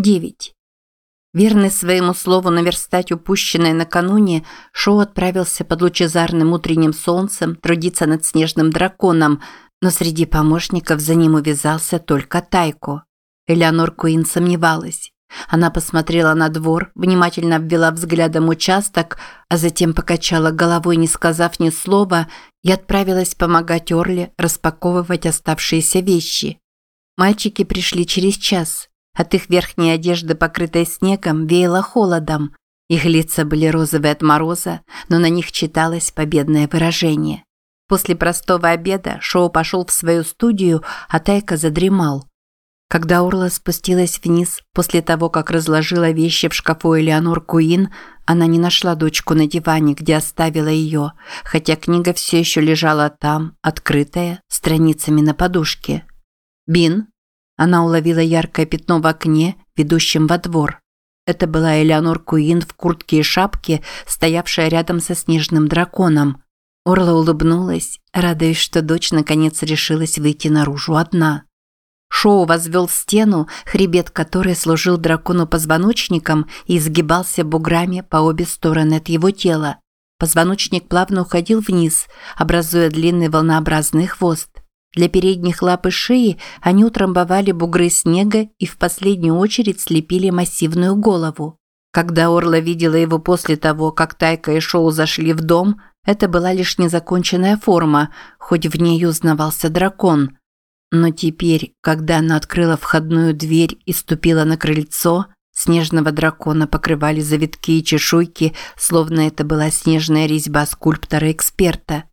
9. Верный своему слову наверстать упущенное накануне, Шоу отправился под лучезарным утренним солнцем трудиться над снежным драконом, но среди помощников за ним увязался только Тайко. Элеонор Куин сомневалась. Она посмотрела на двор, внимательно обвела взглядом участок, а затем покачала головой, не сказав ни слова, и отправилась помогать Орле распаковывать оставшиеся вещи. Мальчики пришли через час. От их верхней одежды, покрытой снегом, веяло холодом. Их лица были розовые от мороза, но на них читалось победное выражение. После простого обеда Шоу пошел в свою студию, а Тайка задремал. Когда Орла спустилась вниз после того, как разложила вещи в шкафу Элеонор Куин, она не нашла дочку на диване, где оставила ее, хотя книга все еще лежала там, открытая, страницами на подушке. «Бин?» Она уловила яркое пятно в окне, ведущем во двор. Это была Элеонор Куин в куртке и шапке, стоявшая рядом со снежным драконом. Орла улыбнулась, радуясь, что дочь наконец решилась выйти наружу одна. Шоу возвел стену, хребет которой служил дракону позвоночником и изгибался буграми по обе стороны от его тела. Позвоночник плавно уходил вниз, образуя длинный волнообразный хвост. Для передних лап и шеи они утрамбовали бугры снега и в последнюю очередь слепили массивную голову. Когда Орла видела его после того, как Тайка и Шоу зашли в дом, это была лишь незаконченная форма, хоть в ней узнавался дракон. Но теперь, когда она открыла входную дверь и ступила на крыльцо, снежного дракона покрывали завитки и чешуйки, словно это была снежная резьба скульптора-эксперта.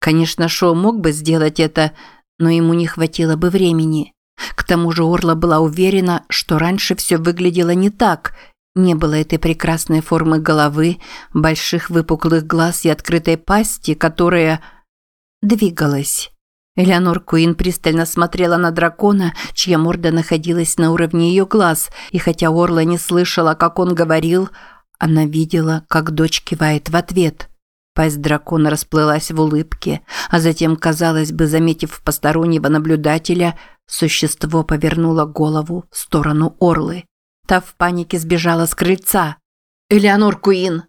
Конечно, Шоу мог бы сделать это, но ему не хватило бы времени. К тому же Орла была уверена, что раньше все выглядело не так. Не было этой прекрасной формы головы, больших выпуклых глаз и открытой пасти, которая двигалась. Элеонор Куин пристально смотрела на дракона, чья морда находилась на уровне ее глаз, и хотя Орла не слышала, как он говорил, она видела, как дочь кивает в ответ – Пасть дракона расплылась в улыбке, а затем, казалось бы, заметив постороннего наблюдателя, существо повернуло голову в сторону Орлы. Та в панике сбежала с крыльца. «Элеонор Куин!»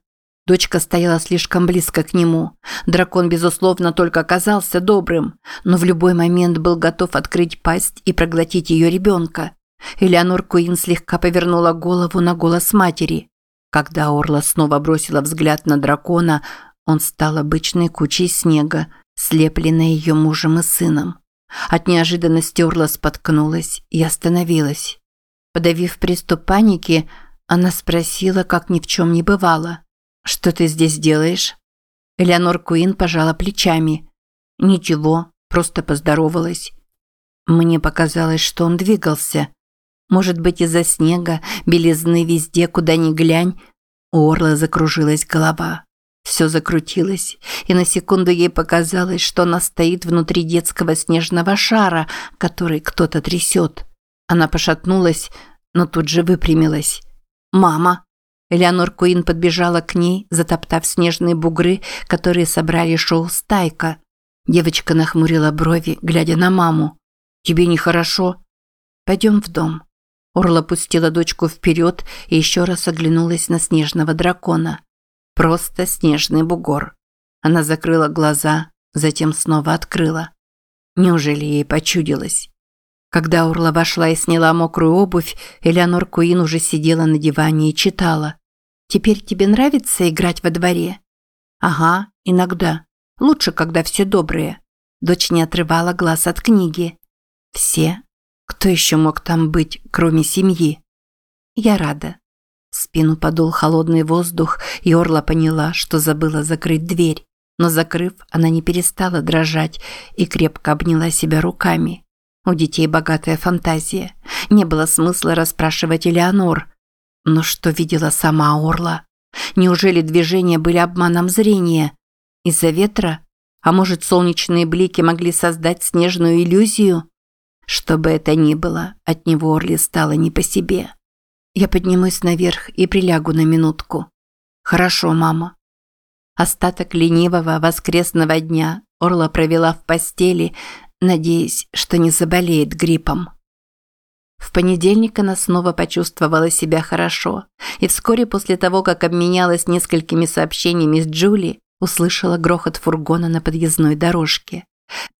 Дочка стояла слишком близко к нему. Дракон, безусловно, только казался добрым, но в любой момент был готов открыть пасть и проглотить ее ребенка. Элеонор Куин слегка повернула голову на голос матери. Когда Орла снова бросила взгляд на дракона, он стал обычной кучей снега, слепленной ее мужем и сыном. От неожиданности Орла споткнулась и остановилась. Подавив приступ паники, она спросила, как ни в чем не бывало. «Что ты здесь делаешь?» Элеонор Куин пожала плечами. «Ничего, просто поздоровалась». Мне показалось, что он двигался. Может быть, из-за снега, белизны везде, куда ни глянь, у Орла закружилась голова. Все закрутилось, и на секунду ей показалось, что она стоит внутри детского снежного шара, который кто-то трясет. Она пошатнулась, но тут же выпрямилась. «Мама!» Элеонор Куин подбежала к ней, затоптав снежные бугры, которые собрали шоу стайка. Девочка нахмурила брови, глядя на маму. «Тебе нехорошо?» «Пойдем в дом». Орла пустила дочку вперед и еще раз оглянулась на снежного дракона. Просто снежный бугор. Она закрыла глаза, затем снова открыла. Неужели ей почудилось? Когда Урла вошла и сняла мокрую обувь, Элеонор Куин уже сидела на диване и читала. «Теперь тебе нравится играть во дворе?» «Ага, иногда. Лучше, когда все добрые». Дочь не отрывала глаз от книги. «Все? Кто еще мог там быть, кроме семьи?» «Я рада. В спину подул холодный воздух, и Орла поняла, что забыла закрыть дверь. Но закрыв, она не перестала дрожать и крепко обняла себя руками. У детей богатая фантазия. Не было смысла расспрашивать Элеонор. Но что видела сама Орла? Неужели движения были обманом зрения? Из-за ветра? А может, солнечные блики могли создать снежную иллюзию? Что бы это ни было, от него Орли стало не по себе. Я поднимусь наверх и прилягу на минутку. Хорошо, мама. Остаток ленивого воскресного дня Орла провела в постели, надеясь, что не заболеет гриппом. В понедельник она снова почувствовала себя хорошо, и вскоре после того, как обменялась несколькими сообщениями с Джули, услышала грохот фургона на подъездной дорожке.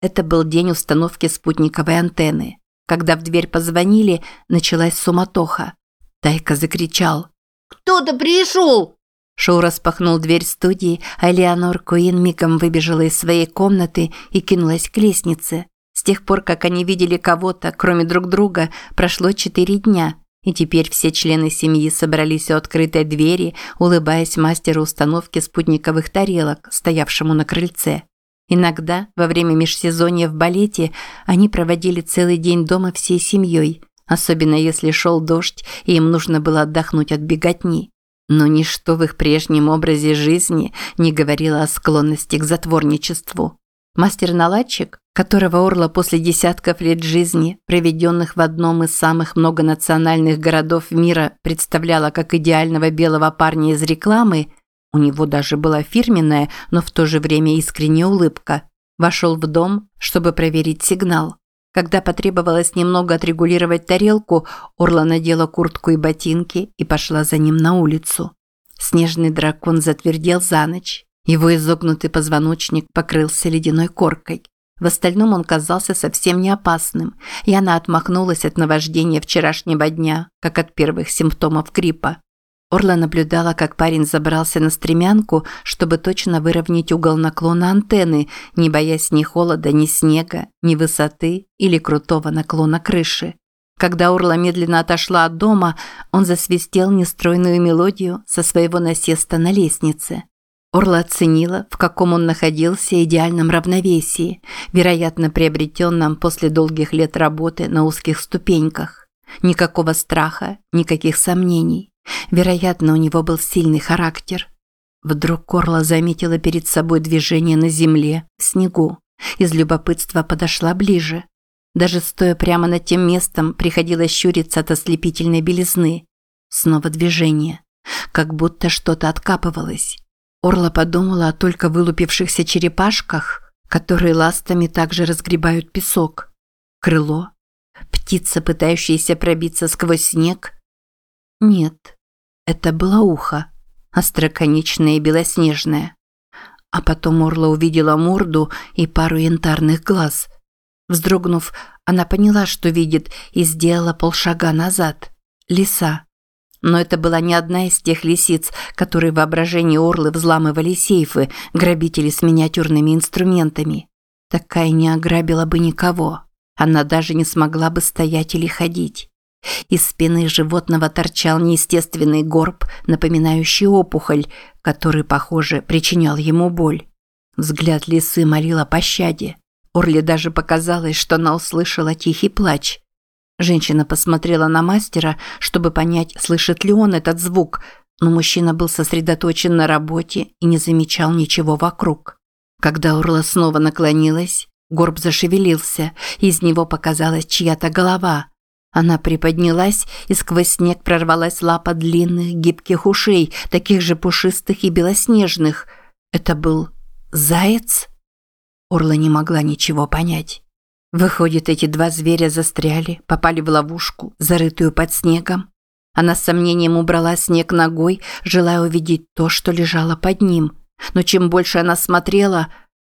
Это был день установки спутниковой антенны. Когда в дверь позвонили, началась суматоха. Тайка закричал. «Кто-то пришел!» Шоу распахнул дверь студии, а Элеонор Куин мигом выбежала из своей комнаты и кинулась к лестнице. С тех пор, как они видели кого-то, кроме друг друга, прошло четыре дня, и теперь все члены семьи собрались у открытой двери, улыбаясь мастеру установки спутниковых тарелок, стоявшему на крыльце. Иногда, во время межсезонья в балете, они проводили целый день дома всей семьей, особенно если шел дождь и им нужно было отдохнуть от беготни. Но ничто в их прежнем образе жизни не говорило о склонности к затворничеству. Мастер-наладчик, которого Орла после десятков лет жизни, проведенных в одном из самых многонациональных городов мира, представляла как идеального белого парня из рекламы, у него даже была фирменная, но в то же время искренняя улыбка, вошел в дом, чтобы проверить сигнал. Когда потребовалось немного отрегулировать тарелку, Орла надела куртку и ботинки и пошла за ним на улицу. Снежный дракон затвердел за ночь. Его изогнутый позвоночник покрылся ледяной коркой. В остальном он казался совсем не опасным, и она отмахнулась от наваждения вчерашнего дня, как от первых симптомов гриппа. Орла наблюдала, как парень забрался на стремянку, чтобы точно выровнять угол наклона антенны, не боясь ни холода, ни снега, ни высоты или крутого наклона крыши. Когда Орла медленно отошла от дома, он засвистел нестройную мелодию со своего насеста на лестнице. Орла оценила, в каком он находился идеальном равновесии, вероятно, приобретенном после долгих лет работы на узких ступеньках. Никакого страха, никаких сомнений. Вероятно, у него был сильный характер. Вдруг Орла заметила перед собой движение на земле, в снегу. Из любопытства подошла ближе. Даже стоя прямо над тем местом, приходилось щуриться от ослепительной белизны. Снова движение. Как будто что-то откапывалось. Орла подумала о только вылупившихся черепашках, которые ластами также разгребают песок. Крыло? Птица, пытающаяся пробиться сквозь снег? Нет, это было ухо, остроконечное и белоснежное. А потом Орла увидела морду и пару янтарных глаз. Вздрогнув, она поняла, что видит, и сделала полшага назад. Лиса. Но это была не одна из тех лисиц, которые в воображении Орлы взламывали сейфы, грабители с миниатюрными инструментами. Такая не ограбила бы никого. Она даже не смогла бы стоять или ходить. Из спины животного торчал неестественный горб, напоминающий опухоль, который, похоже, причинял ему боль. Взгляд лисы молил о пощаде. Орле даже показалось, что она услышала тихий плач. Женщина посмотрела на мастера, чтобы понять, слышит ли он этот звук, но мужчина был сосредоточен на работе и не замечал ничего вокруг. Когда Урла снова наклонилась, горб зашевелился, и из него показалась чья-то голова. Она приподнялась, и сквозь снег прорвалась лапа длинных, гибких ушей, таких же пушистых и белоснежных. Это был заяц? Орла не могла ничего понять. Выходит, эти два зверя застряли, попали в ловушку, зарытую под снегом. Она с сомнением убрала снег ногой, желая увидеть то, что лежало под ним. Но чем больше она смотрела,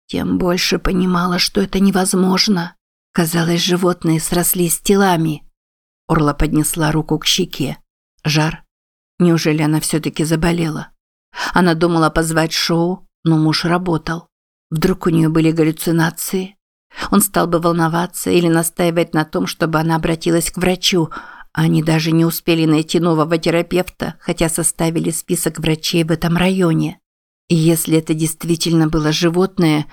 тем больше понимала, что это невозможно. Казалось, животные срослись телами. Орла поднесла руку к щеке. Жар. Неужели она все-таки заболела? Она думала позвать Шоу, но муж работал. Вдруг у нее были галлюцинации? Он стал бы волноваться или настаивать на том, чтобы она обратилась к врачу. Они даже не успели найти нового терапевта, хотя составили список врачей в этом районе. И если это действительно было животное,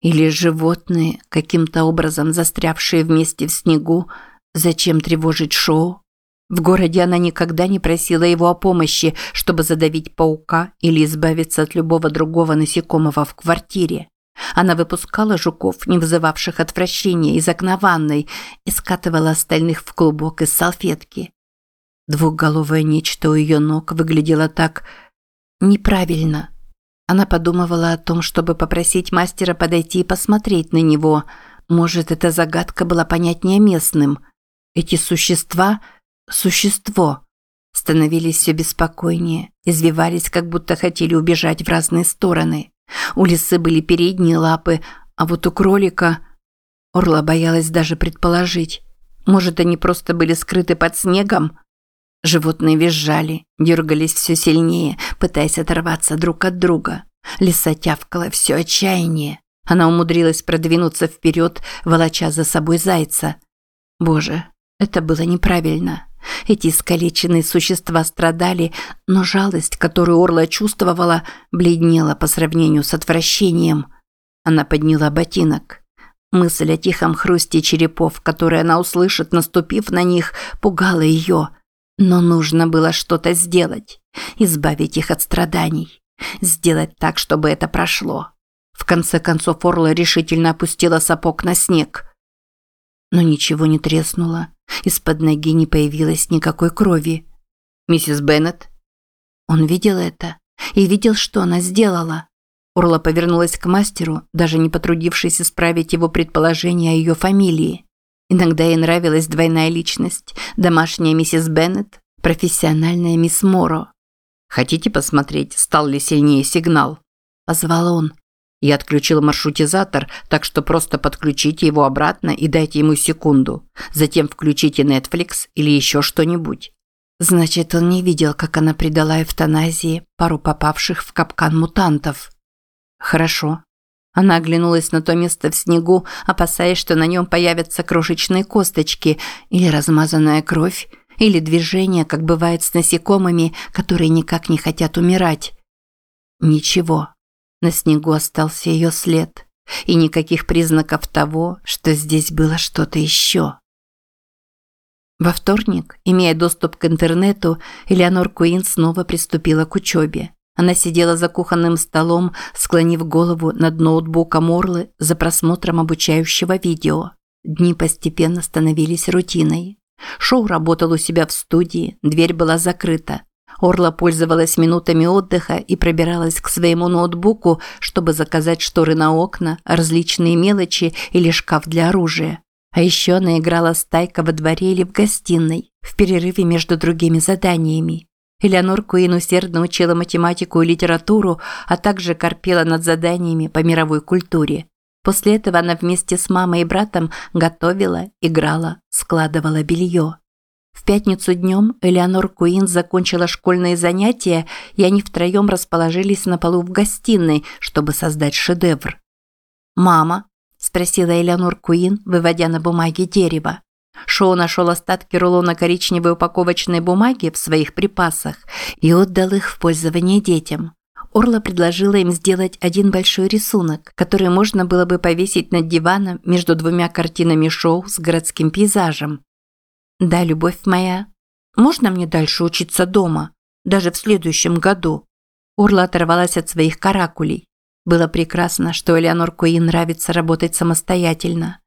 или животные, каким-то образом застрявшие вместе в снегу, зачем тревожить Шоу? В городе она никогда не просила его о помощи, чтобы задавить паука или избавиться от любого другого насекомого в квартире. Она выпускала жуков, не вызывавших отвращения, из окна ванной и скатывала остальных в клубок из салфетки. Двухголовое нечто у ее ног выглядело так неправильно. Она подумывала о том, чтобы попросить мастера подойти и посмотреть на него. Может, эта загадка была понятнее местным. Эти существа, существо, становились все беспокойнее, извивались, как будто хотели убежать в разные стороны. У лисы были передние лапы, а вот у кролика... Орла боялась даже предположить. Может, они просто были скрыты под снегом? Животные визжали, дергались все сильнее, пытаясь оторваться друг от друга. Лиса тявкала все отчаяние. Она умудрилась продвинуться вперед, волоча за собой зайца. Боже, это было неправильно. Эти искалеченные существа страдали, но жалость, которую Орла чувствовала, бледнела по сравнению с отвращением. Она подняла ботинок. Мысль о тихом хрусте черепов, который она услышит, наступив на них, пугала ее. Но нужно было что-то сделать. Избавить их от страданий. Сделать так, чтобы это прошло. В конце концов Орла решительно опустила сапог на снег. Но ничего не треснуло. Из-под ноги не появилось никакой крови. «Миссис Беннет?» Он видел это и видел, что она сделала. Орла повернулась к мастеру, даже не потрудившись исправить его предположение о ее фамилии. Иногда ей нравилась двойная личность – домашняя миссис Беннет, профессиональная мисс Моро. «Хотите посмотреть, стал ли сильнее сигнал?» – позвал он. Я отключил маршрутизатор, так что просто подключите его обратно и дайте ему секунду. Затем включите Netflix или еще что-нибудь. Значит, он не видел, как она предала эвтаназии пару попавших в капкан мутантов. Хорошо. Она оглянулась на то место в снегу, опасаясь, что на нем появятся крошечные косточки или размазанная кровь, или движение, как бывает с насекомыми, которые никак не хотят умирать. Ничего. На снегу остался ее след, и никаких признаков того, что здесь было что-то еще. Во вторник, имея доступ к интернету, Элеонор Куин снова приступила к учебе. Она сидела за кухонным столом, склонив голову над ноутбуком Орлы за просмотром обучающего видео. Дни постепенно становились рутиной. Шоу работал у себя в студии, дверь была закрыта. Орла пользовалась минутами отдыха и пробиралась к своему ноутбуку, чтобы заказать шторы на окна, различные мелочи или шкаф для оружия. А еще она играла стайка во дворе или в гостиной, в перерыве между другими заданиями. Элеонор Куин усердно учила математику и литературу, а также корпела над заданиями по мировой культуре. После этого она вместе с мамой и братом готовила, играла, складывала белье. В пятницу днем Элеонор Куин закончила школьные занятия, и они втроем расположились на полу в гостиной, чтобы создать шедевр. «Мама?» – спросила Элеонор Куин, выводя на бумаге дерево. Шоу нашел остатки рулона коричневой упаковочной бумаги в своих припасах и отдал их в пользование детям. Орла предложила им сделать один большой рисунок, который можно было бы повесить над диваном между двумя картинами шоу с городским пейзажем. Да, любовь моя. Можно мне дальше учиться дома? Даже в следующем году? Урла оторвалась от своих каракулей. Было прекрасно, что Элеонор Куин нравится работать самостоятельно.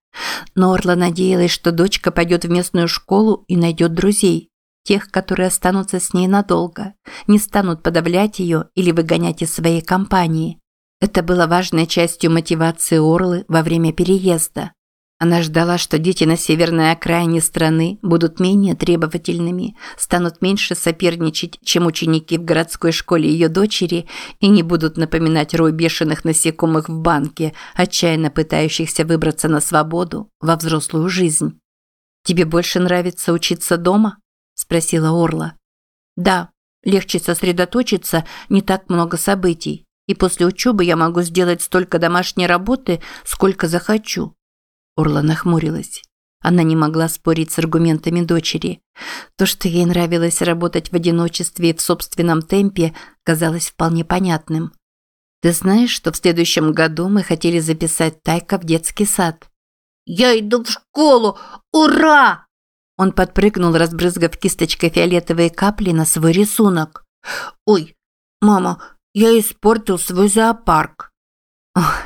Но Орла надеялась, что дочка пойдет в местную школу и найдет друзей. Тех, которые останутся с ней надолго, не станут подавлять ее или выгонять из своей компании. Это было важной частью мотивации Орлы во время переезда. Она ждала, что дети на северной окраине страны будут менее требовательными, станут меньше соперничать, чем ученики в городской школе ее дочери, и не будут напоминать рой бешеных насекомых в банке, отчаянно пытающихся выбраться на свободу во взрослую жизнь. «Тебе больше нравится учиться дома?» – спросила Орла. «Да, легче сосредоточиться, не так много событий, и после учебы я могу сделать столько домашней работы, сколько захочу». Орла нахмурилась. Она не могла спорить с аргументами дочери. То, что ей нравилось работать в одиночестве и в собственном темпе, казалось вполне понятным. «Ты знаешь, что в следующем году мы хотели записать Тайка в детский сад?» «Я иду в школу! Ура!» Он подпрыгнул, разбрызгав кисточкой фиолетовые капли на свой рисунок. «Ой, мама, я испортил свой зоопарк!» Ох,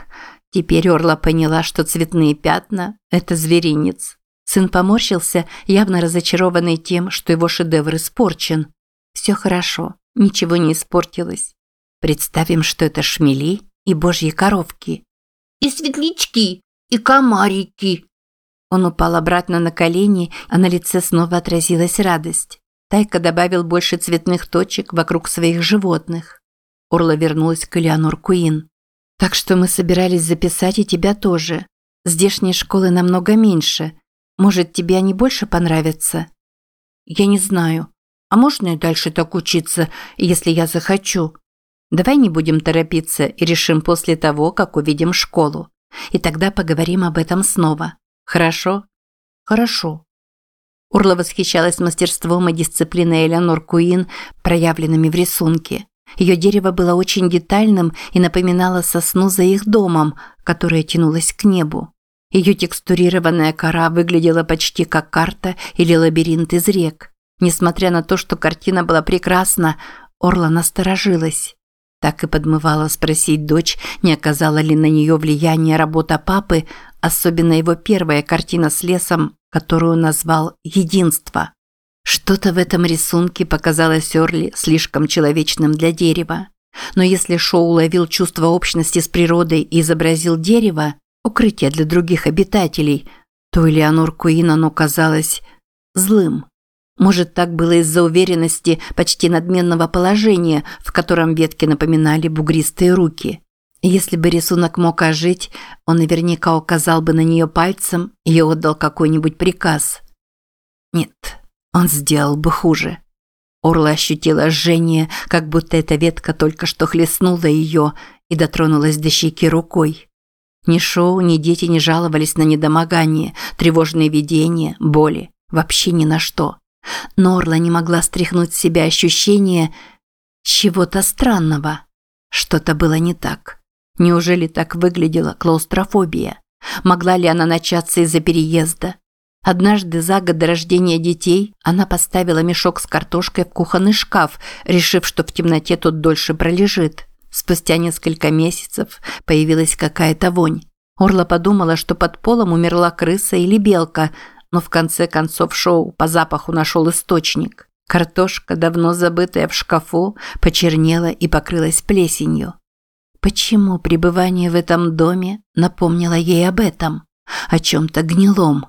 Теперь Орла поняла, что цветные пятна – это зверинец. Сын поморщился, явно разочарованный тем, что его шедевр испорчен. Все хорошо, ничего не испортилось. Представим, что это шмели и божьи коровки. И светлячки, и комарики. Он упал обратно на колени, а на лице снова отразилась радость. Тайка добавил больше цветных точек вокруг своих животных. Орла вернулась к Элеонор Куин. «Так что мы собирались записать и тебя тоже. Здешние школы намного меньше. Может, тебе они больше понравятся?» «Я не знаю. А можно и дальше так учиться, если я захочу?» «Давай не будем торопиться и решим после того, как увидим школу. И тогда поговорим об этом снова. Хорошо?» «Хорошо». Урла восхищалась мастерством и дисциплиной Элеонор Куин, проявленными в рисунке. Ее дерево было очень детальным и напоминало сосну за их домом, которая тянулась к небу. Ее текстурированная кора выглядела почти как карта или лабиринт из рек. Несмотря на то, что картина была прекрасна, Орла насторожилась. Так и подмывала спросить дочь, не оказала ли на нее влияние работа папы, особенно его первая картина с лесом, которую назвал «Единство». Что-то в этом рисунке показалось Орли слишком человечным для дерева. Но если Шоу уловил чувство общности с природой и изобразил дерево, укрытие для других обитателей, то Элеонор Куин оно казалось злым. Может, так было из-за уверенности почти надменного положения, в котором ветки напоминали бугристые руки. Если бы рисунок мог ожить, он наверняка указал бы на нее пальцем и отдал какой-нибудь приказ. Нет, он сделал бы хуже. Орла ощутила жжение, как будто эта ветка только что хлестнула ее и дотронулась до щеки рукой. Ни Шоу, ни дети не жаловались на недомогание, тревожные видения, боли, вообще ни на что. Норла не могла стряхнуть с себя ощущение чего-то странного. Что-то было не так. Неужели так выглядела клаустрофобия? Могла ли она начаться из-за переезда? Однажды за год до рождения детей она поставила мешок с картошкой в кухонный шкаф, решив, что в темноте тот дольше пролежит. Спустя несколько месяцев появилась какая-то вонь. Орла подумала, что под полом умерла крыса или белка, но в конце концов шоу по запаху нашел источник. Картошка, давно забытая в шкафу, почернела и покрылась плесенью. Почему пребывание в этом доме напомнило ей об этом? О чем-то гнилом?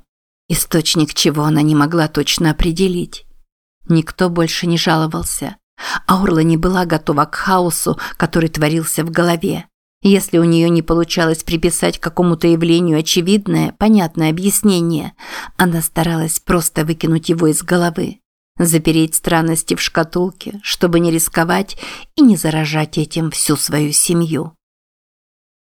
Источник чего она не могла точно определить. Никто больше не жаловался. Аурла не была готова к хаосу, который творился в голове. Если у нее не получалось приписать какому-то явлению очевидное, понятное объяснение, она старалась просто выкинуть его из головы, запереть странности в шкатулке, чтобы не рисковать и не заражать этим всю свою семью.